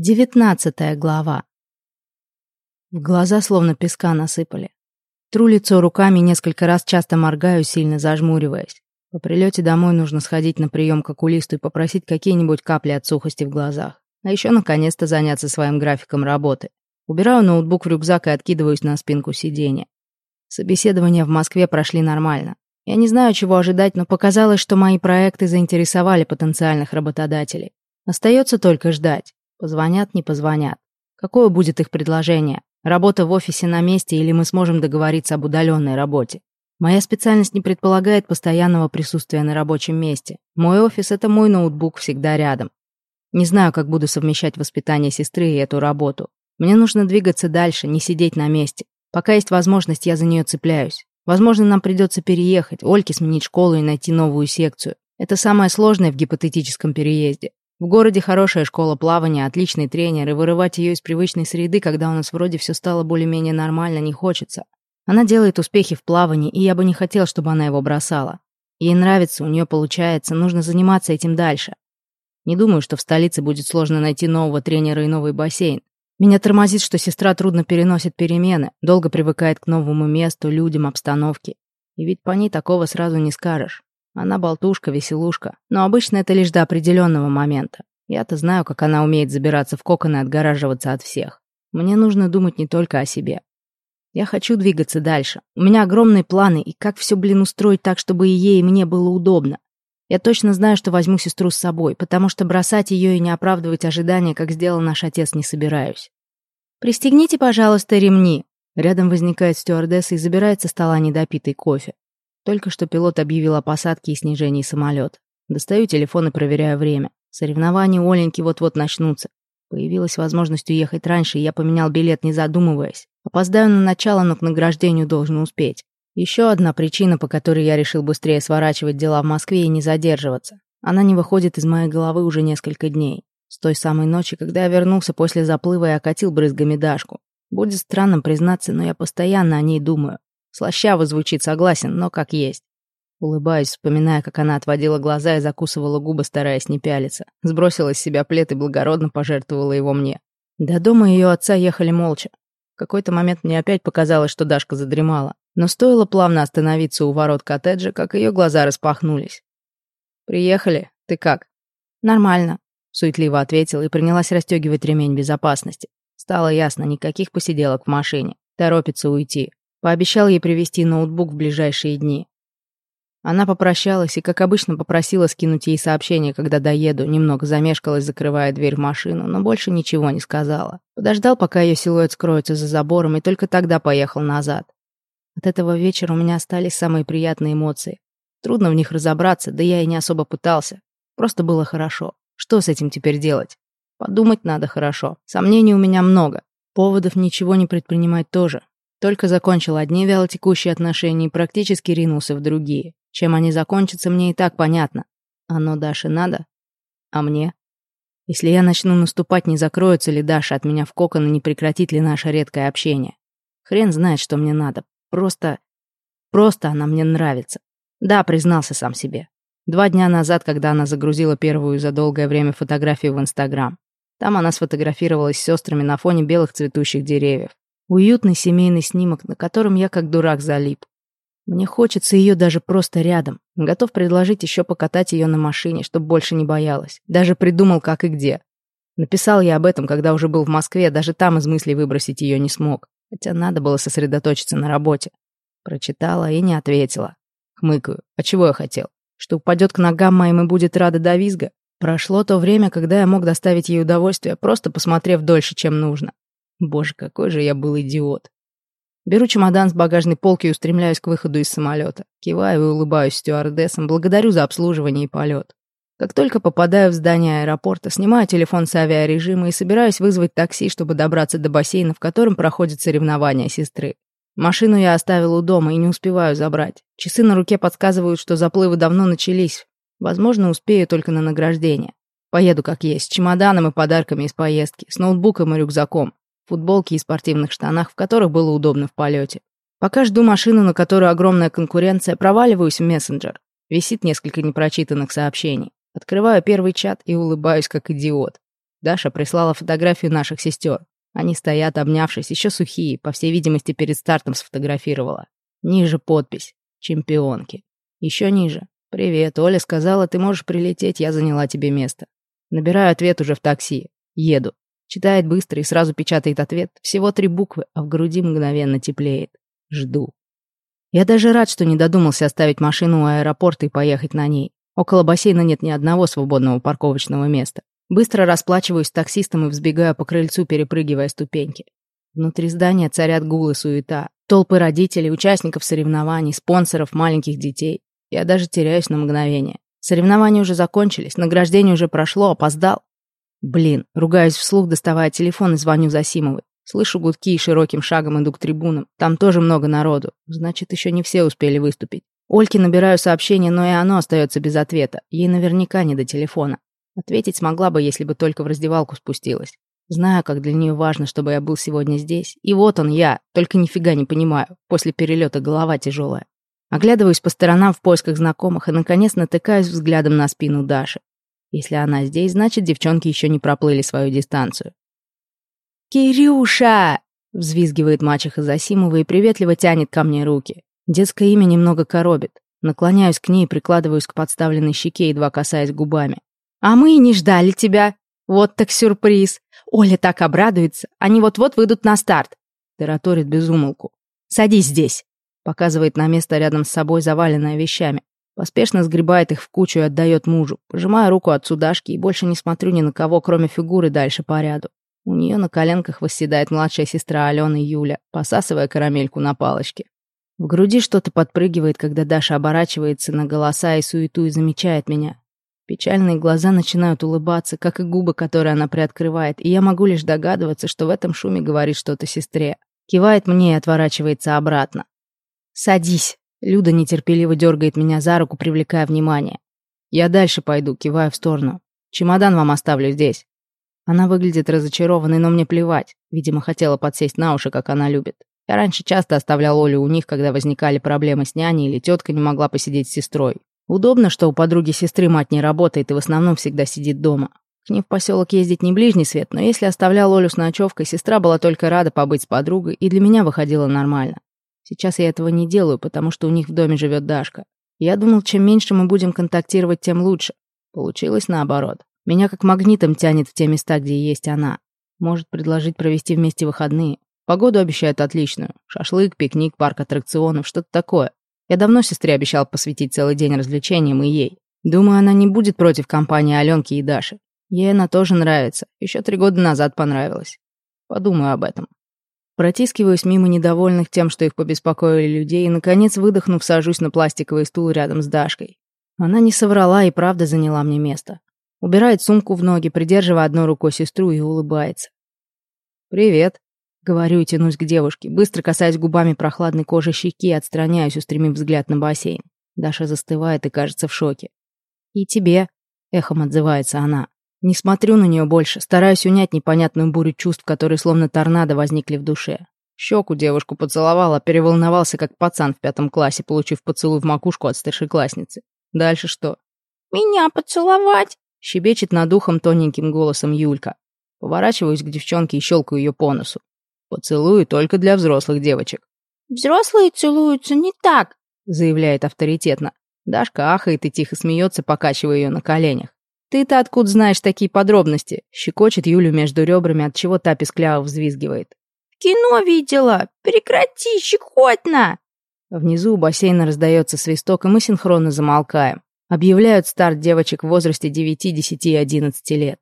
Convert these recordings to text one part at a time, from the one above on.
Девятнадцатая глава. В глаза словно песка насыпали. Тру лицо руками, несколько раз часто моргаю, сильно зажмуриваясь. По прилете домой нужно сходить на прием к окулисту и попросить какие-нибудь капли от сухости в глазах. А еще наконец-то заняться своим графиком работы. Убираю ноутбук в рюкзак и откидываюсь на спинку сиденья. Собеседования в Москве прошли нормально. Я не знаю, чего ожидать, но показалось, что мои проекты заинтересовали потенциальных работодателей. Остается только ждать. Позвонят, не позвонят. Какое будет их предложение? Работа в офисе на месте или мы сможем договориться об удаленной работе? Моя специальность не предполагает постоянного присутствия на рабочем месте. Мой офис — это мой ноутбук всегда рядом. Не знаю, как буду совмещать воспитание сестры и эту работу. Мне нужно двигаться дальше, не сидеть на месте. Пока есть возможность, я за нее цепляюсь. Возможно, нам придется переехать, Ольке сменить школу и найти новую секцию. Это самое сложное в гипотетическом переезде. В городе хорошая школа плавания, отличный тренер, и вырывать ее из привычной среды, когда у нас вроде все стало более-менее нормально, не хочется. Она делает успехи в плавании, и я бы не хотел, чтобы она его бросала. Ей нравится, у нее получается, нужно заниматься этим дальше. Не думаю, что в столице будет сложно найти нового тренера и новый бассейн. Меня тормозит, что сестра трудно переносит перемены, долго привыкает к новому месту, людям, обстановке. И ведь по ней такого сразу не скажешь. Она болтушка, веселушка, но обычно это лишь до определенного момента. Я-то знаю, как она умеет забираться в кокон и отгораживаться от всех. Мне нужно думать не только о себе. Я хочу двигаться дальше. У меня огромные планы, и как все, блин, устроить так, чтобы и ей, и мне было удобно. Я точно знаю, что возьму сестру с собой, потому что бросать ее и не оправдывать ожидания, как сделал наш отец, не собираюсь. «Пристегните, пожалуйста, ремни». Рядом возникает стюардесса и забирает со стола недопитый кофе. Только что пилот объявил о посадке и снижении самолета. Достаю телефон и проверяю время. Соревнования у Оленьки вот-вот начнутся. Появилась возможность уехать раньше, и я поменял билет, не задумываясь. Опоздаю на начало, но к награждению должен успеть. Еще одна причина, по которой я решил быстрее сворачивать дела в Москве и не задерживаться. Она не выходит из моей головы уже несколько дней. С той самой ночи, когда я вернулся после заплыва и окатил брызгами Дашку. Будет странным признаться, но я постоянно о ней думаю. Слащаво звучит, согласен, но как есть. Улыбаюсь, вспоминая, как она отводила глаза и закусывала губы, стараясь не пялиться. Сбросила с себя плед и благородно пожертвовала его мне. До дома ее отца ехали молча. В какой-то момент мне опять показалось, что Дашка задремала. Но стоило плавно остановиться у ворот коттеджа, как ее глаза распахнулись. «Приехали? Ты как?» «Нормально», — суетливо ответила и принялась расстегивать ремень безопасности. Стало ясно, никаких посиделок в машине. Торопится уйти. Пообещал ей привезти ноутбук в ближайшие дни. Она попрощалась и, как обычно, попросила скинуть ей сообщение, когда доеду, немного замешкалась, закрывая дверь в машину, но больше ничего не сказала. Подождал, пока ее силуэт скроется за забором, и только тогда поехал назад. От этого вечера у меня остались самые приятные эмоции. Трудно в них разобраться, да я и не особо пытался. Просто было хорошо. Что с этим теперь делать? Подумать надо хорошо. Сомнений у меня много. Поводов ничего не предпринимать тоже. Только закончил одни вялотекущие отношения и практически ринулся в другие. Чем они закончатся, мне и так понятно. Оно Даше надо? А мне? Если я начну наступать, не закроется ли Даша от меня в кокон и не прекратит ли наше редкое общение? Хрен знает, что мне надо. Просто... Просто она мне нравится. Да, признался сам себе. Два дня назад, когда она загрузила первую за долгое время фотографию в Инстаграм. Там она сфотографировалась с сестрами на фоне белых цветущих деревьев. Уютный семейный снимок, на котором я как дурак залип. Мне хочется ее даже просто рядом. Готов предложить еще покатать ее на машине, чтобы больше не боялась. Даже придумал, как и где. Написал я об этом, когда уже был в Москве, даже там из мыслей выбросить ее не смог. Хотя надо было сосредоточиться на работе. Прочитала и не ответила. Хмыкаю. А чего я хотел? Что упадет к ногам моим и будет рада до визга? Прошло то время, когда я мог доставить ей удовольствие, просто посмотрев дольше, чем нужно. Боже, какой же я был идиот. Беру чемодан с багажной полки и устремляюсь к выходу из самолета. Киваю и улыбаюсь стюардессам, благодарю за обслуживание и полет. Как только попадаю в здание аэропорта, снимаю телефон с авиарежима и собираюсь вызвать такси, чтобы добраться до бассейна, в котором проходят соревнования сестры. Машину я оставил у дома и не успеваю забрать. Часы на руке подсказывают, что заплывы давно начались. Возможно, успею только на награждение. Поеду как есть, с чемоданом и подарками из поездки, с ноутбуком и рюкзаком футболке и спортивных штанах, в которых было удобно в полете. Пока жду машину, на которую огромная конкуренция, проваливаюсь в мессенджер. Висит несколько непрочитанных сообщений. Открываю первый чат и улыбаюсь, как идиот. Даша прислала фотографию наших сестер. Они стоят, обнявшись, еще сухие, по всей видимости, перед стартом сфотографировала. Ниже подпись. Чемпионки. Еще ниже. «Привет, Оля сказала, ты можешь прилететь, я заняла тебе место». Набираю ответ уже в такси. Еду. Читает быстро и сразу печатает ответ. Всего три буквы, а в груди мгновенно теплеет. Жду. Я даже рад, что не додумался оставить машину у аэропорта и поехать на ней. Около бассейна нет ни одного свободного парковочного места. Быстро расплачиваюсь с таксистом и взбегаю по крыльцу, перепрыгивая ступеньки. Внутри здания царят гул и суета. Толпы родителей, участников соревнований, спонсоров, маленьких детей. Я даже теряюсь на мгновение. Соревнования уже закончились, награждение уже прошло, опоздал. Блин, ругаюсь вслух, доставая телефон и звоню Засимовой. Слышу гудки и широким шагом иду к трибунам. Там тоже много народу. Значит, еще не все успели выступить. Ольке набираю сообщение, но и оно остается без ответа. Ей наверняка не до телефона. Ответить смогла бы, если бы только в раздевалку спустилась. Знаю, как для нее важно, чтобы я был сегодня здесь. И вот он я, только нифига не понимаю. После перелета голова тяжелая. Оглядываюсь по сторонам в поисках знакомых и, наконец, натыкаюсь взглядом на спину Даши. Если она здесь, значит, девчонки еще не проплыли свою дистанцию. «Кирюша!» — взвизгивает мачеха Засимова и приветливо тянет ко мне руки. Детское имя немного коробит. Наклоняюсь к ней и прикладываюсь к подставленной щеке, едва касаясь губами. «А мы и не ждали тебя. Вот так сюрприз. Оля так обрадуется. Они вот-вот выйдут на старт». Тараторит безумолку. «Садись здесь», — показывает на место рядом с собой, заваленное вещами. Поспешно сгребает их в кучу и отдает мужу. Пожимаю руку отцу Дашки и больше не смотрю ни на кого, кроме фигуры дальше по ряду. У нее на коленках восседает младшая сестра Алена Юля, посасывая карамельку на палочке. В груди что-то подпрыгивает, когда Даша оборачивается на голоса и суету и замечает меня. Печальные глаза начинают улыбаться, как и губы, которые она приоткрывает, и я могу лишь догадываться, что в этом шуме говорит что-то сестре. Кивает мне и отворачивается обратно. «Садись!» Люда нетерпеливо дергает меня за руку, привлекая внимание. «Я дальше пойду», киваю в сторону. «Чемодан вам оставлю здесь». Она выглядит разочарованной, но мне плевать. Видимо, хотела подсесть на уши, как она любит. Я раньше часто оставлял Олю у них, когда возникали проблемы с няней или тетка не могла посидеть с сестрой. Удобно, что у подруги сестры мать не работает и в основном всегда сидит дома. К ним в поселок ездить не ближний свет, но если оставлял Олю с ночевкой, сестра была только рада побыть с подругой, и для меня выходило нормально. Сейчас я этого не делаю, потому что у них в доме живет Дашка. Я думал, чем меньше мы будем контактировать, тем лучше. Получилось наоборот. Меня как магнитом тянет в те места, где есть она. Может предложить провести вместе выходные. Погоду обещают отличную. Шашлык, пикник, парк аттракционов, что-то такое. Я давно сестре обещал посвятить целый день развлечениям и ей. Думаю, она не будет против компании Аленки и Даши. Ей она тоже нравится. Еще три года назад понравилась. Подумаю об этом. Протискиваюсь мимо недовольных тем, что их побеспокоили людей, и, наконец, выдохнув, сажусь на пластиковый стул рядом с Дашкой. Она не соврала и правда заняла мне место. Убирает сумку в ноги, придерживая одной рукой сестру и улыбается. «Привет», — говорю и тянусь к девушке, быстро касаясь губами прохладной кожи щеки отстраняюсь, устремив взгляд на бассейн. Даша застывает и кажется в шоке. «И тебе», — эхом отзывается она. Не смотрю на нее больше, стараюсь унять непонятную бурю чувств, которые словно торнадо возникли в душе. Щеку девушку поцеловала, переволновался, как пацан в пятом классе, получив поцелуй в макушку от старшеклассницы. Дальше что? «Меня поцеловать?» Щебечет над ухом тоненьким голосом Юлька. Поворачиваюсь к девчонке и щелкаю ее по носу. Поцелую только для взрослых девочек. «Взрослые целуются не так», — заявляет авторитетно. Дашка ахает и тихо смеется, покачивая ее на коленях. «Ты-то откуда знаешь такие подробности?» Щекочет Юлю между ребрами, от чего та пискляво взвизгивает. «В кино видела! Прекрати, щекотно!» Внизу у бассейна раздается свисток, и мы синхронно замолкаем. Объявляют старт девочек в возрасте 9, 10 и 11 лет.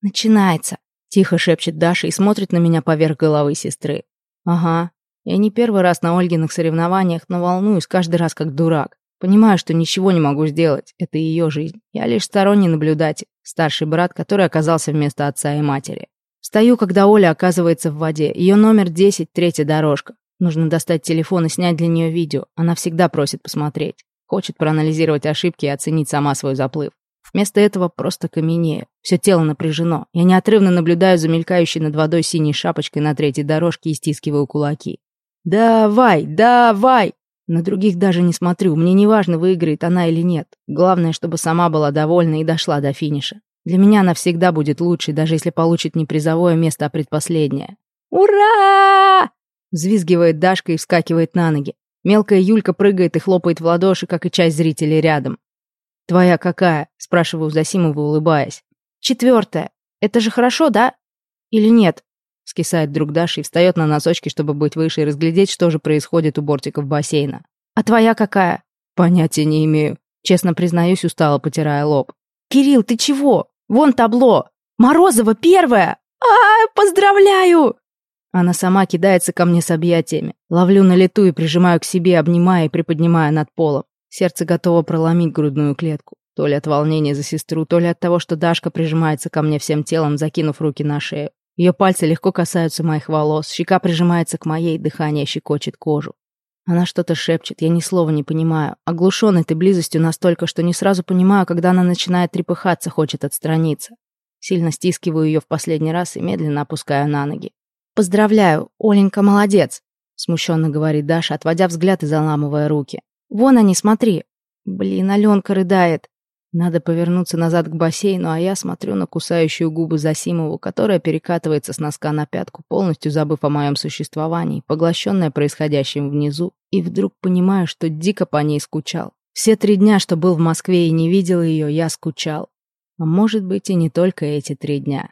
«Начинается», — тихо шепчет Даша и смотрит на меня поверх головы сестры. «Ага. Я не первый раз на Ольгиных соревнованиях, но волнуюсь каждый раз как дурак. Понимаю, что ничего не могу сделать. Это ее жизнь. Я лишь сторонний наблюдатель, старший брат, который оказался вместо отца и матери. Стою, когда Оля оказывается в воде. Ее номер 10, третья дорожка. Нужно достать телефон и снять для нее видео. Она всегда просит посмотреть. Хочет проанализировать ошибки и оценить сама свой заплыв. Вместо этого просто каменею. Все тело напряжено. Я неотрывно наблюдаю за мелькающей над водой синей шапочкой на третьей дорожке и стискиваю кулаки. «Давай, давай!» На других даже не смотрю. Мне не важно, выиграет она или нет. Главное, чтобы сама была довольна и дошла до финиша. Для меня она всегда будет лучшей, даже если получит не призовое место, а предпоследнее. «Ура!» Взвизгивает Дашка и вскакивает на ноги. Мелкая Юлька прыгает и хлопает в ладоши, как и часть зрителей рядом. «Твоя какая?» — спрашиваю Засимова, улыбаясь. «Четвертая. Это же хорошо, да? Или нет?» Скисает друг Даша и встает на носочки, чтобы быть выше и разглядеть, что же происходит у бортиков бассейна. «А твоя какая?» «Понятия не имею». Честно признаюсь, устало потирая лоб. «Кирилл, ты чего? Вон табло! Морозова первая! а поздравляю!» Она сама кидается ко мне с объятиями. Ловлю на лету и прижимаю к себе, обнимая и приподнимая над полом. Сердце готово проломить грудную клетку. То ли от волнения за сестру, то ли от того, что Дашка прижимается ко мне всем телом, закинув руки на шею. Ее пальцы легко касаются моих волос, щека прижимается к моей, дыхание щекочет кожу. Она что-то шепчет, я ни слова не понимаю. Оглушен этой близостью настолько, что не сразу понимаю, когда она начинает трепыхаться, хочет отстраниться. Сильно стискиваю ее в последний раз и медленно опускаю на ноги. «Поздравляю, Оленька молодец», — смущенно говорит Даша, отводя взгляд и заламывая руки. «Вон они, смотри». Блин, Аленка рыдает. Надо повернуться назад к бассейну, а я смотрю на кусающую губы Засимову, которая перекатывается с носка на пятку, полностью забыв о моем существовании, поглощенная происходящим внизу, и вдруг понимаю, что дико по ней скучал. Все три дня, что был в Москве и не видел ее, я скучал. А может быть и не только эти три дня.